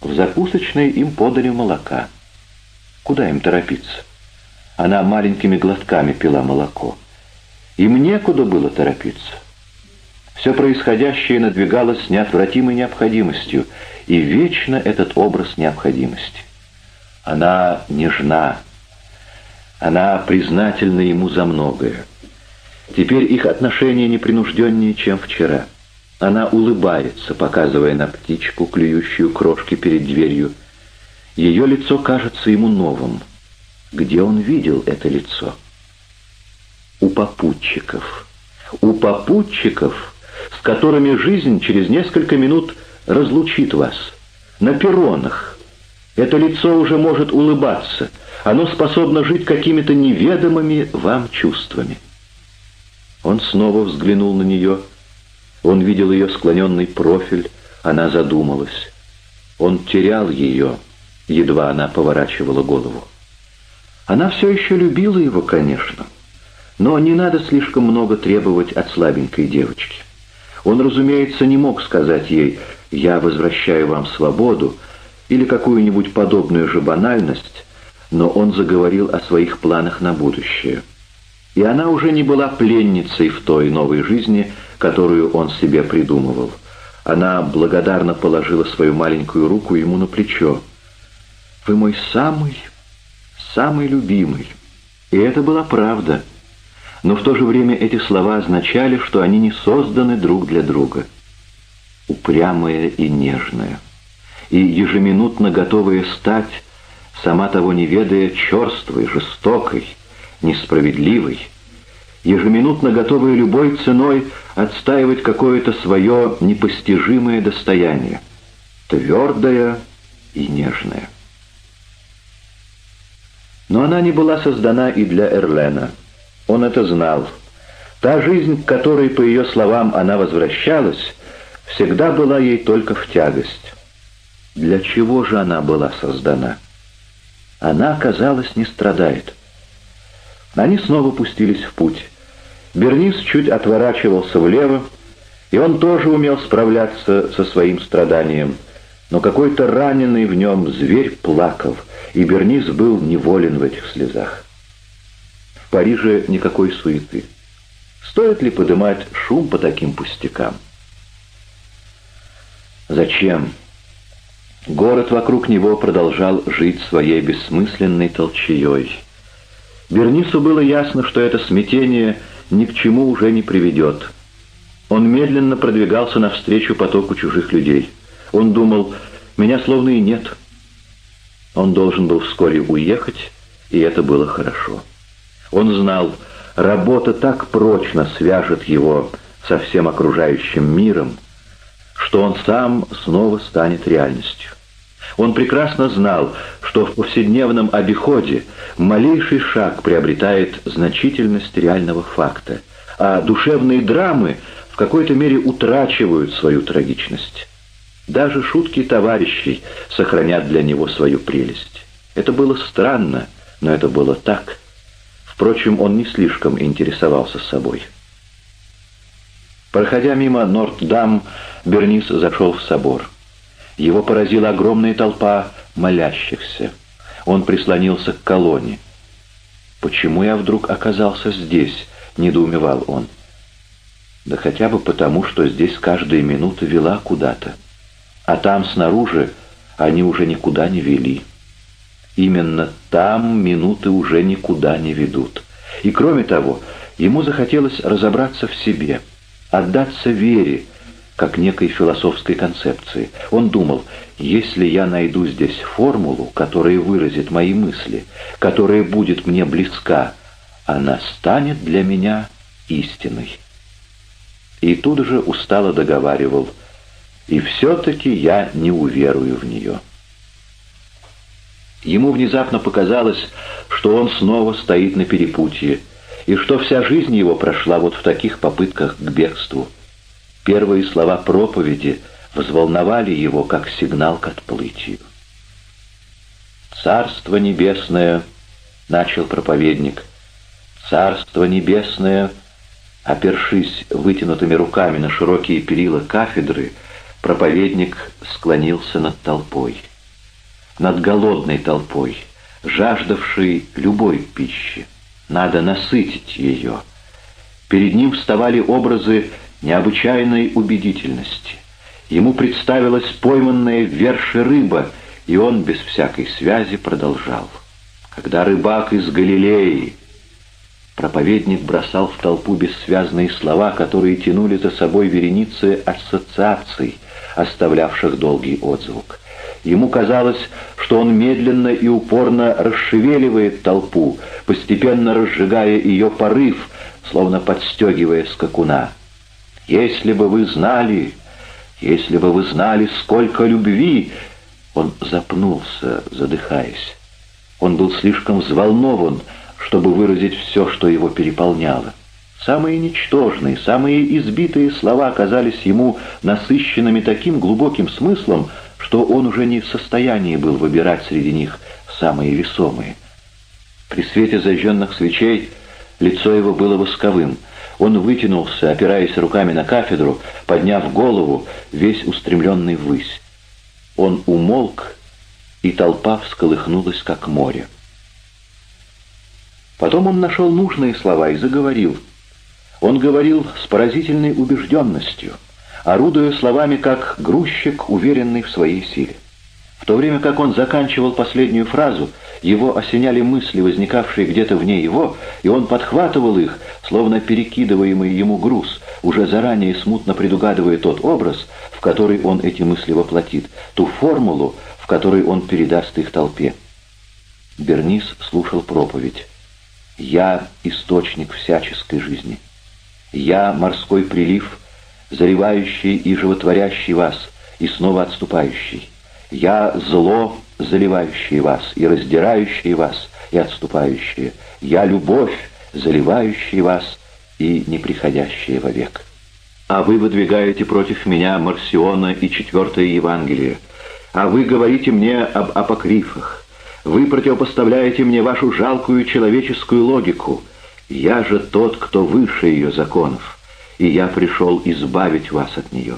В закусочной им подали молока. Куда им торопиться? Она маленькими глотками пила молоко. Им некуда было торопиться. Все происходящее надвигалось с неотвратимой необходимостью, и вечно этот образ необходимости. Она нежна, она признательна ему за многое. Теперь их отношения непринужденнее, чем вчера. Она улыбается, показывая на птичку, клюющую крошки перед дверью. Ее лицо кажется ему новым. Где он видел это лицо? У попутчиков. У попутчиков, с которыми жизнь через несколько минут разлучит вас. На перронах. Это лицо уже может улыбаться. Оно способно жить какими-то неведомыми вам чувствами. Он снова взглянул на нее. Он видел ее склоненный профиль. Она задумалась. Он терял ее, едва она поворачивала голову. Она все еще любила его, конечно. Но не надо слишком много требовать от слабенькой девочки. Он, разумеется, не мог сказать ей «я возвращаю вам свободу» или какую-нибудь подобную же банальность, но он заговорил о своих планах на будущее. И она уже не была пленницей в той новой жизни, которую он себе придумывал. Она благодарно положила свою маленькую руку ему на плечо. «Вы мой самый, самый любимый». И это была правда. Но в то же время эти слова означали, что они не созданы друг для друга. Упрямая и нежная. И ежеминутно готовая стать, сама того не ведая, черствой, жестокой, несправедливой, ежеминутно готовая любой ценой отстаивать какое-то свое непостижимое достояние, твердое и нежное. Но она не была создана и для Эрлена. Он это знал. Та жизнь, к которой, по ее словам, она возвращалась, всегда была ей только в тягость. Для чего же она была создана? Она, казалось, не страдает. Они снова пустились в путь. Бернис чуть отворачивался влево, и он тоже умел справляться со своим страданием. Но какой-то раненый в нем зверь плакал, и Бернис был неволен в этих слезах. В Париже никакой суеты. Стоит ли поднимать шум по таким пустякам? Зачем? Город вокруг него продолжал жить своей бессмысленной толчеей. Бернису было ясно, что это смятение ни к чему уже не приведет. Он медленно продвигался навстречу потоку чужих людей. Он думал, меня словно и нет. Он должен был вскоре уехать, и это было хорошо. Он знал, работа так прочно свяжет его со всем окружающим миром, что он сам снова станет реальностью. Он прекрасно знал, что в повседневном обиходе малейший шаг приобретает значительность реального факта, а душевные драмы в какой-то мере утрачивают свою трагичность. Даже шутки товарищей сохранят для него свою прелесть. Это было странно, но это было так. Впрочем, он не слишком интересовался собой. Проходя мимо Норт-Дам, Бернис зашел в собор. Его поразила огромная толпа молящихся. Он прислонился к колонне. «Почему я вдруг оказался здесь?» — недоумевал он. «Да хотя бы потому, что здесь каждая минута вела куда-то. А там, снаружи, они уже никуда не вели. Именно там минуты уже никуда не ведут. И кроме того, ему захотелось разобраться в себе, отдаться вере, как некой философской концепции. Он думал, если я найду здесь формулу, которая выразит мои мысли, которая будет мне близка, она станет для меня истиной. И тут же устало договаривал, и все-таки я не уверую в нее. Ему внезапно показалось, что он снова стоит на перепутье, и что вся жизнь его прошла вот в таких попытках к бегству. Первые слова проповеди взволновали его, как сигнал к отплытию. «Царство небесное», — начал проповедник, — «царство небесное», опершись вытянутыми руками на широкие перила кафедры, Проповедник склонился над толпой, над голодной толпой, жаждавшей любой пищи. Надо насытить ее. Перед ним вставали образы необычайной убедительности. Ему представилась пойманная в верше рыба, и он без всякой связи продолжал. Когда рыбак из Галилеи... Проповедник бросал в толпу бессвязные слова, которые тянули за собой вереницы ассоциаций, оставлявших долгий отзвук. Ему казалось, что он медленно и упорно расшевеливает толпу, постепенно разжигая ее порыв, словно подстегивая скакуна. «Если бы вы знали, если бы вы знали, сколько любви!» Он запнулся, задыхаясь. Он был слишком взволнован, чтобы выразить все, что его переполняло. Самые ничтожные, самые избитые слова казались ему насыщенными таким глубоким смыслом, что он уже не в состоянии был выбирать среди них самые весомые. При свете зажженных свечей лицо его было восковым. Он вытянулся, опираясь руками на кафедру, подняв голову, весь устремленный ввысь. Он умолк, и толпа всколыхнулась, как море. Потом он нашел нужные слова и заговорил. Он говорил с поразительной убежденностью, орудуя словами как грузчик, уверенный в своей силе. В то время как он заканчивал последнюю фразу, его осеняли мысли, возникавшие где-то вне его, и он подхватывал их, словно перекидываемый ему груз, уже заранее смутно предугадывая тот образ, в который он эти мысли воплотит, ту формулу, в которой он передаст их толпе. Бернис слушал проповедь. Я — источник всяческой жизни. Я — морской прилив, заливающий и животворящий вас, и снова отступающий. Я — зло, заливающее вас, и раздирающее вас, и отступающее. Я — любовь, заливающая вас, и неприходящая вовек. А вы выдвигаете против меня Марсиона и Четвертое Евангелие. А вы говорите мне об апокрифах. Вы противопоставляете мне вашу жалкую человеческую логику. Я же тот, кто выше ее законов, и я пришел избавить вас от нее.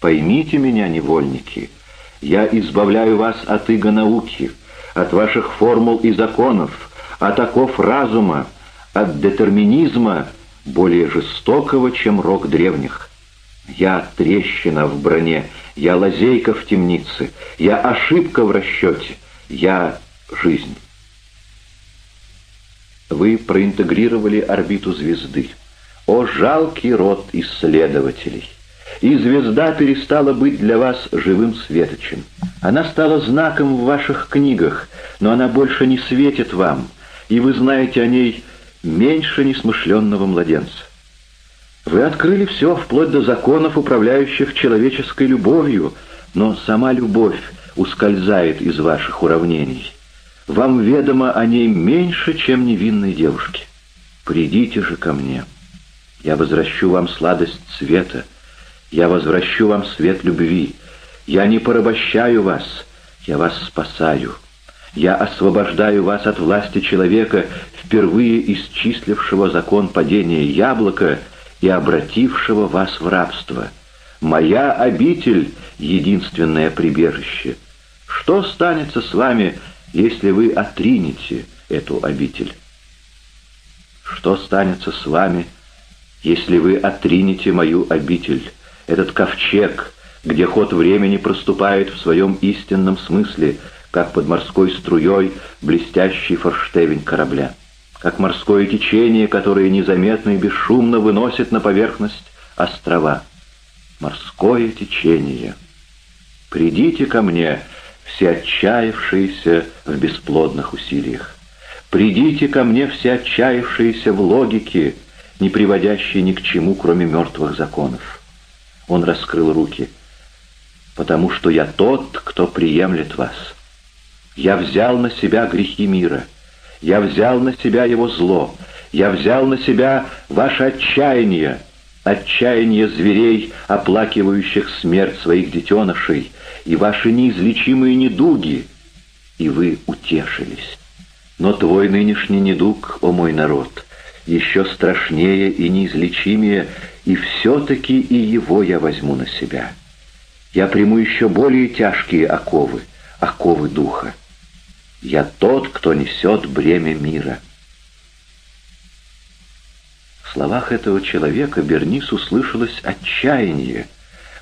Поймите меня, невольники, я избавляю вас от иго науки, от ваших формул и законов, от оков разума, от детерминизма, более жестокого, чем рок древних. Я трещина в броне, я лазейка в темнице, я ошибка в расчете, я — жизнь. Вы проинтегрировали орбиту звезды. О, жалкий род исследователей! И звезда перестала быть для вас живым светочем. Она стала знаком в ваших книгах, но она больше не светит вам, и вы знаете о ней меньше несмышленного младенца. Вы открыли все, вплоть до законов, управляющих человеческой любовью, но сама любовь ускользает из ваших уравнений. Вам ведомо о ней меньше, чем невинной девушке. Придите же ко мне. Я возвращу вам сладость света. Я возвращу вам свет любви. Я не порабощаю вас, я вас спасаю. Я освобождаю вас от власти человека, впервые исчислившего закон падения яблока и обратившего вас в рабство. Моя обитель — единственное прибежище. Что станется с вами, если вы отринете эту обитель? Что станется с вами, если вы отринете мою обитель, этот ковчег, где ход времени проступает в своем истинном смысле, как под морской струей блестящий форштевень корабля, как морское течение, которое незаметно и бесшумно выносит на поверхность острова. Морское течение. Придите ко мне, все отчаявшиеся в бесплодных усилиях. Придите ко мне, все отчаявшиеся в логике, не приводящей ни к чему, кроме мертвых законов. Он раскрыл руки. «Потому что я тот, кто приемлет вас. Я взял на себя грехи мира. Я взял на себя его зло. Я взял на себя ваше отчаяние, отчаяние зверей, оплакивающих смерть своих детенышей, и ваши неизлечимые недуги, и вы утешились. Но твой нынешний недуг, о мой народ, еще страшнее и неизлечимее, и все-таки и его я возьму на себя. Я приму еще более тяжкие оковы, оковы духа. Я тот, кто несет бремя мира. В словах этого человека Бернис услышалось отчаяние,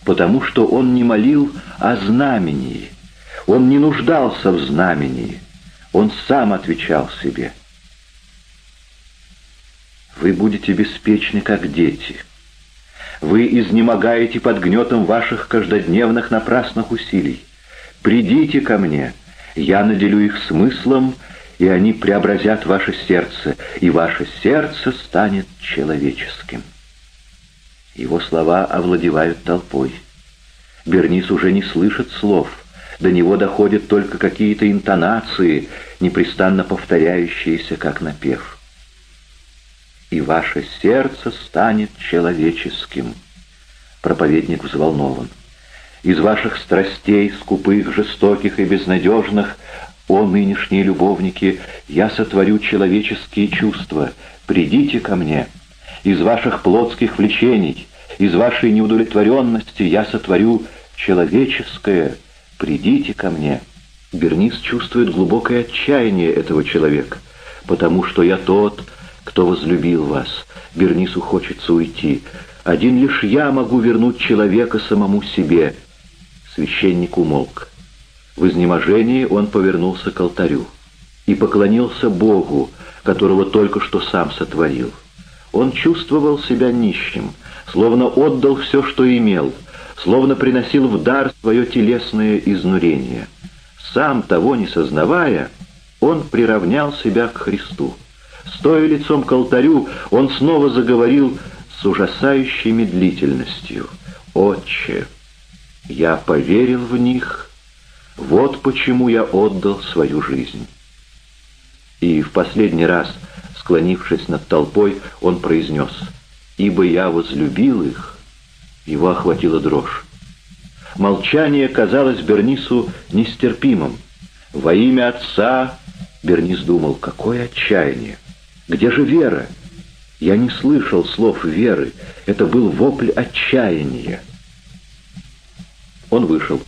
потому что он не молил о знамении, он не нуждался в знамении, он сам отвечал себе. Вы будете беспечны, как дети. Вы изнемогаете под гнетом ваших каждодневных напрасных усилий. Придите ко мне, я наделю их смыслом, и они преобразят ваше сердце, и ваше сердце станет человеческим. Его слова овладевают толпой. Бернис уже не слышит слов, до него доходят только какие-то интонации, непрестанно повторяющиеся, как напев. «И ваше сердце станет человеческим», — проповедник взволнован. «Из ваших страстей, скупых, жестоких и безнадежных, о нынешние любовники, я сотворю человеческие чувства, придите ко мне» из ваших плотских влечений, из вашей неудовлетворенности я сотворю человеческое. Придите ко мне». Бернис чувствует глубокое отчаяние этого человека, потому что я тот, кто возлюбил вас. Бернису хочется уйти. Один лишь я могу вернуть человека самому себе. Священник умолк. В изнеможении он повернулся к алтарю и поклонился Богу, которого только что сам сотворил. Он чувствовал себя нищим, словно отдал все, что имел, словно приносил в дар свое телесное изнурение. Сам того не сознавая, он приравнял себя к Христу. Стоя лицом к алтарю, он снова заговорил с ужасающей медлительностью. «Отче, я поверил в них, вот почему я отдал свою жизнь». И в последний раз Склонившись над толпой, он произнес «Ибо я возлюбил их». Его охватила дрожь. Молчание казалось Бернису нестерпимым. Во имя отца Бернис думал, какое отчаяние! Где же вера? Я не слышал слов веры. Это был вопль отчаяния. Он вышел.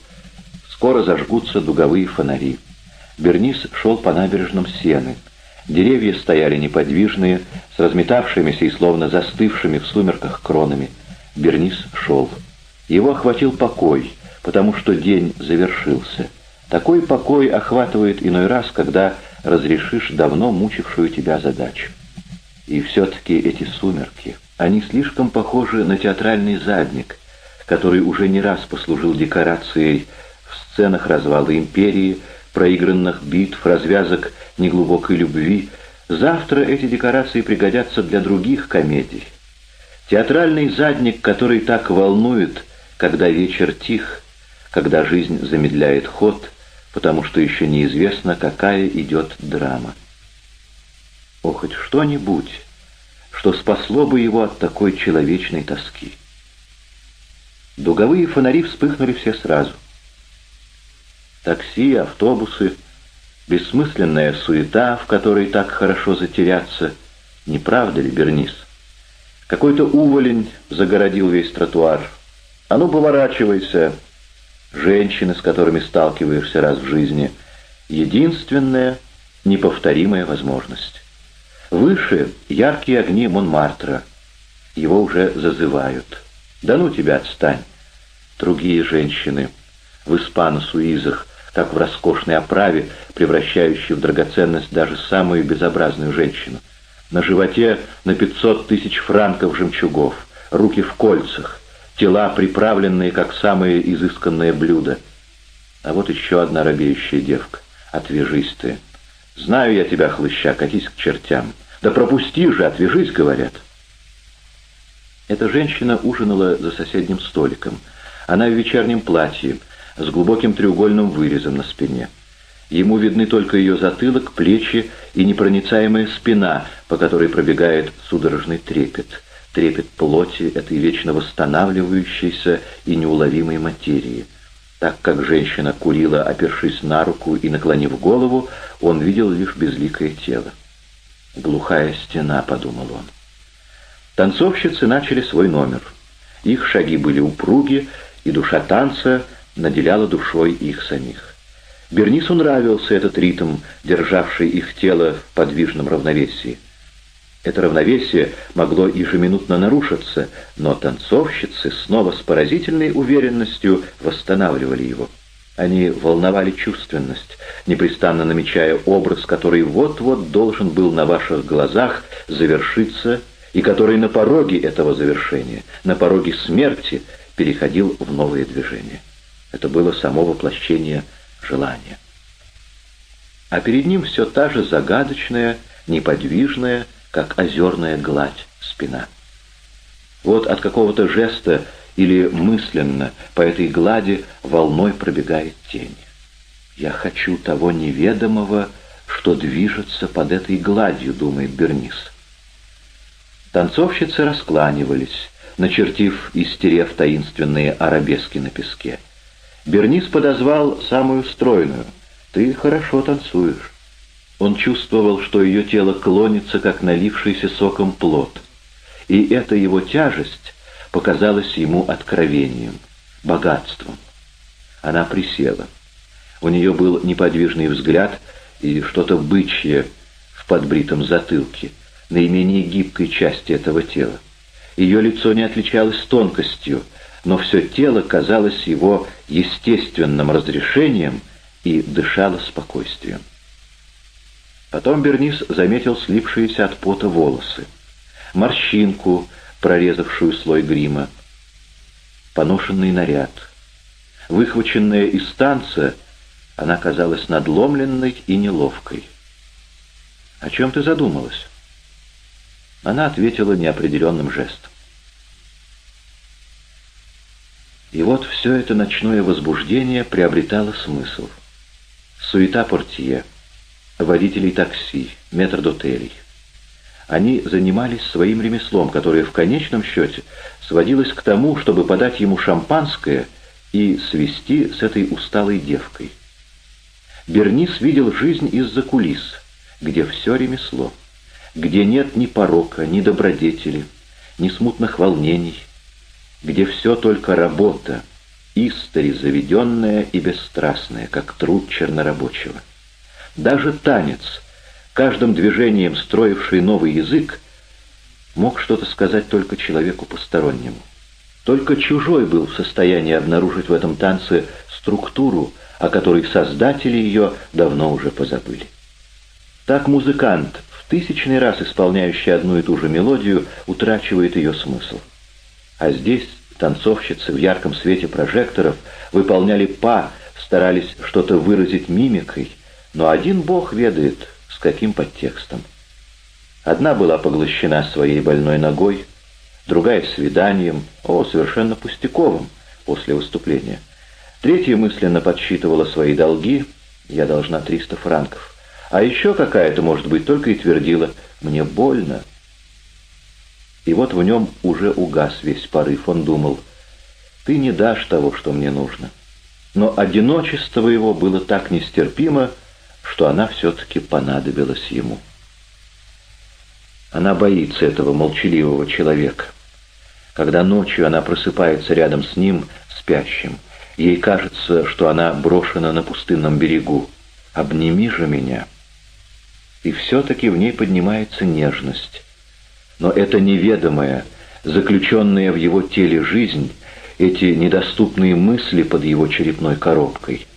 Скоро зажгутся дуговые фонари. Бернис шел по набережным Сены. Деревья стояли неподвижные, с разметавшимися и словно застывшими в сумерках кронами. Бернис шел. Его охватил покой, потому что день завершился. Такой покой охватывает иной раз, когда разрешишь давно мучившую тебя задачу. И все-таки эти сумерки, они слишком похожи на театральный задник, который уже не раз послужил декорацией в сценах развала империи, проигранных битв, развязок неглубокой любви. Завтра эти декорации пригодятся для других комедий. Театральный задник, который так волнует, когда вечер тих, когда жизнь замедляет ход, потому что еще неизвестно, какая идет драма. О, хоть что-нибудь, что спасло бы его от такой человечной тоски. Дуговые фонари вспыхнули все сразу. Такси, автобусы, бессмысленная суета, в которой так хорошо затеряться. Не правда ли, Бернис? Какой-то уволень загородил весь тротуар. А ну, поворачивайся. Женщины, с которыми сталкиваешься раз в жизни. Единственная, неповторимая возможность. Выше яркие огни Монмартра. Его уже зазывают. Да ну тебя, отстань. Другие женщины в испано-суизах, как в роскошной оправе, превращающей в драгоценность даже самую безобразную женщину. На животе на пятьсот тысяч франков жемчугов, руки в кольцах, тела приправленные, как самые изысканные блюда. А вот еще одна робеющая девка. Отвяжись ты. Знаю я тебя, хлыща, катись к чертям. Да пропусти же, отвяжись, говорят. Эта женщина ужинала за соседним столиком. Она в вечернем платье, с глубоким треугольным вырезом на спине. Ему видны только ее затылок, плечи и непроницаемая спина, по которой пробегает судорожный трепет. Трепет плоти этой вечно восстанавливающейся и неуловимой материи. Так как женщина курила, опершись на руку и наклонив голову, он видел лишь безликое тело. «Глухая стена», — подумал он. Танцовщицы начали свой номер. Их шаги были упруги, и душа танца — наделяла душой их самих. Бернису нравился этот ритм, державший их тело в подвижном равновесии. Это равновесие могло ежеминутно нарушиться, но танцовщицы снова с поразительной уверенностью восстанавливали его. Они волновали чувственность, непрестанно намечая образ, который вот-вот должен был на ваших глазах завершиться и который на пороге этого завершения, на пороге смерти, переходил в новые движения. Это было само воплощение желания. А перед ним все та же загадочная, неподвижная, как озерная гладь спина. Вот от какого-то жеста или мысленно по этой глади волной пробегает тень. «Я хочу того неведомого, что движется под этой гладью», — думает Бернис. Танцовщицы раскланивались, начертив и стерев таинственные арабески на песке. Бернис подозвал самую стройную. «Ты хорошо танцуешь». Он чувствовал, что ее тело клонится, как налившийся соком плод. И эта его тяжесть показалась ему откровением, богатством. Она присела. У нее был неподвижный взгляд и что-то бычье в подбритом затылке, наименее гибкой части этого тела. Ее лицо не отличалось тонкостью, но все тело казалось его естественным разрешением и дышало спокойствием. Потом Бернис заметил слипшиеся от пота волосы, морщинку, прорезавшую слой грима. Поношенный наряд. Выхваченная из танца, она казалась надломленной и неловкой. «О чем ты задумалась?» Она ответила неопределенным жестом. И вот все это ночное возбуждение приобретало смысл. Суета портье, водителей такси, метрдотелей. Они занимались своим ремеслом, которое в конечном счете сводилось к тому, чтобы подать ему шампанское и свести с этой усталой девкой. Бернис видел жизнь из-за кулис, где все ремесло, где нет ни порока, ни добродетели, ни смутных волнений, где все только работа, истори заведенная и бесстрастная, как труд чернорабочего. Даже танец — каждым движением строивший новый язык, мог что-то сказать только человеку постороннему. Только чужой был в состоянии обнаружить в этом танце структуру, о которой создатели ее давно уже позабыли. Так музыкант, в тысячный раз исполняющий одну и ту же мелодию, утрачивает ее смысл. А здесь танцовщицы в ярком свете прожекторов выполняли па, старались что-то выразить мимикой, но один бог ведает, с каким подтекстом. Одна была поглощена своей больной ногой, другая — свиданием, о, совершенно пустяковым, после выступления. Третья мысленно подсчитывала свои долги, я должна 300 франков. А еще какая-то, может быть, только и твердила «мне больно». И вот в нем уже угас весь порыв, он думал «ты не дашь того, что мне нужно». Но одиночество его было так нестерпимо, что она все-таки понадобилась ему. Она боится этого молчаливого человека. Когда ночью она просыпается рядом с ним, спящим, ей кажется, что она брошена на пустынном берегу. «Обними же меня». И все-таки в ней поднимается нежность. Но это неведомая, заключенная в его теле жизнь, эти недоступные мысли под его черепной коробкой —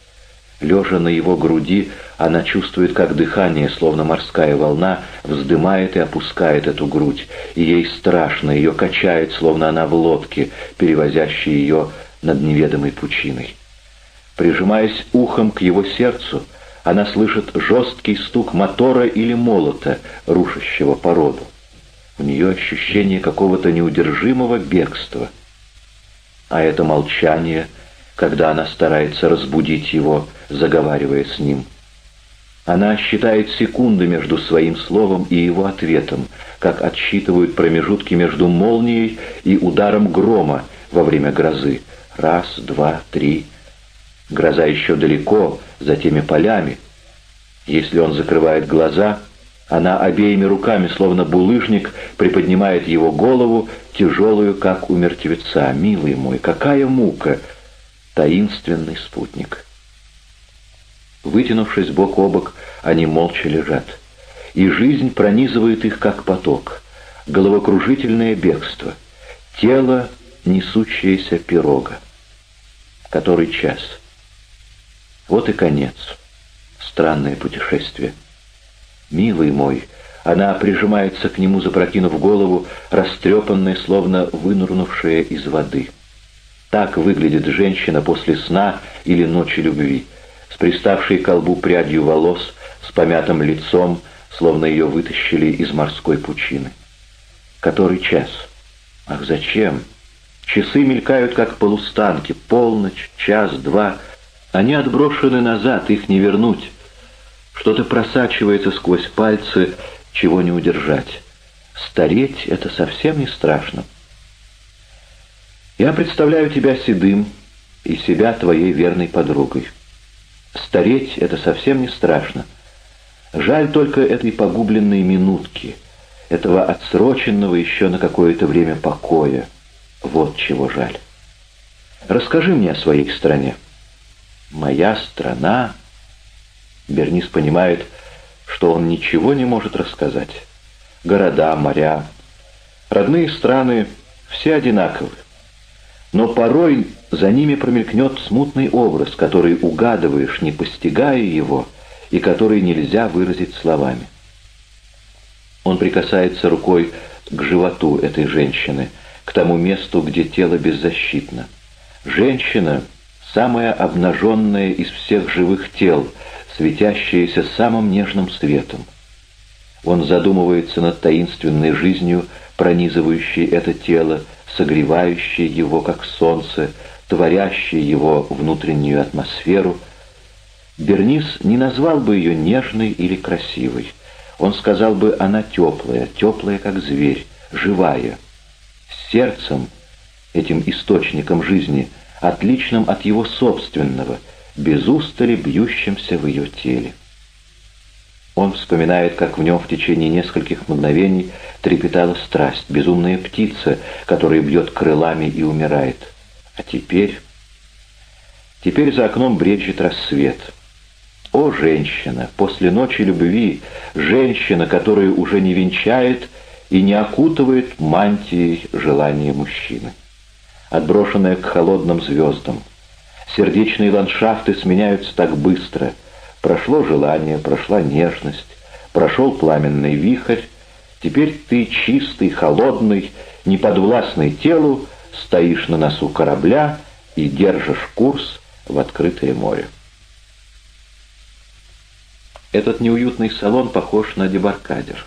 Лежа на его груди, она чувствует, как дыхание, словно морская волна, вздымает и опускает эту грудь, и ей страшно, ее качает, словно она в лодке, перевозящей ее над неведомой пучиной. Прижимаясь ухом к его сердцу, она слышит жесткий стук мотора или молота, рушащего породу. У нее ощущение какого-то неудержимого бегства. А это молчание — когда она старается разбудить его, заговаривая с ним. Она считает секунды между своим словом и его ответом, как отсчитывают промежутки между молнией и ударом грома во время грозы. Раз, два, три. Гроза еще далеко, за теми полями. Если он закрывает глаза, она обеими руками, словно булыжник, приподнимает его голову, тяжелую, как у мертвеца. «Милый мой, какая мука!» Таинственный спутник. Вытянувшись бок о бок, они молча лежат. И жизнь пронизывает их, как поток. Головокружительное бегство. Тело, несущееся пирога. Который час? Вот и конец. Странное путешествие. Милый мой, она прижимается к нему, запрокинув голову, растрепанная, словно вынурнувшая из воды. Так выглядит женщина после сна или ночи любви, с приставшей к колбу прядью волос, с помятым лицом, словно ее вытащили из морской пучины. Который час? Ах, зачем? Часы мелькают, как полустанки, полночь, час, два. Они отброшены назад, их не вернуть. Что-то просачивается сквозь пальцы, чего не удержать. Стареть — это совсем не страшно. Я представляю тебя седым и себя твоей верной подругой. Стареть — это совсем не страшно. Жаль только этой погубленной минутки, этого отсроченного еще на какое-то время покоя. Вот чего жаль. Расскажи мне о своей стране. Моя страна... Бернис понимает, что он ничего не может рассказать. Города, моря, родные страны — все одинаковы но порой за ними промелькнет смутный образ, который угадываешь, не постигая его, и который нельзя выразить словами. Он прикасается рукой к животу этой женщины, к тому месту, где тело беззащитно. Женщина — самая обнаженная из всех живых тел, светящаяся самым нежным светом. Он задумывается над таинственной жизнью, пронизывающей это тело, согревающей его, как солнце, творящей его внутреннюю атмосферу. Бернис не назвал бы ее нежной или красивой. Он сказал бы, она теплая, теплая, как зверь, живая, с сердцем, этим источником жизни, отличным от его собственного, без устали бьющимся в ее теле. Он вспоминает, как в нем в течение нескольких мгновений трепетала страсть, безумная птица, которая бьет крылами и умирает. А теперь... Теперь за окном брежет рассвет. О, женщина, после ночи любви, женщина, которая уже не венчает и не окутывает мантией желания мужчины. Отброшенная к холодным звездам. Сердечные ландшафты сменяются так быстро — Прошло желание, прошла нежность, прошел пламенный вихрь. Теперь ты чистый, холодный, неподвластный телу, стоишь на носу корабля и держишь курс в открытое море. Этот неуютный салон похож на дебаркадер.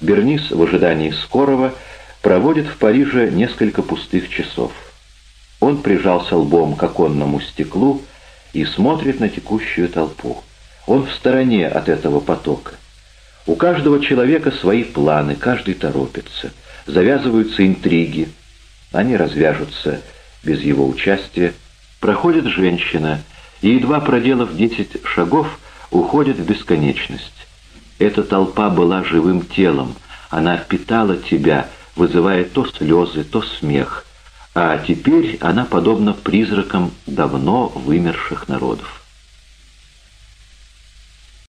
Бернис в ожидании скорого проводит в Париже несколько пустых часов. Он прижался лбом к оконному стеклу и смотрит на текущую толпу. Он в стороне от этого потока. У каждого человека свои планы, каждый торопится. Завязываются интриги, они развяжутся без его участия. Проходит женщина, и, едва проделав десять шагов, уходит в бесконечность. Эта толпа была живым телом, она питала тебя, вызывая то слезы, то смех, а теперь она подобна призракам давно вымерших народов.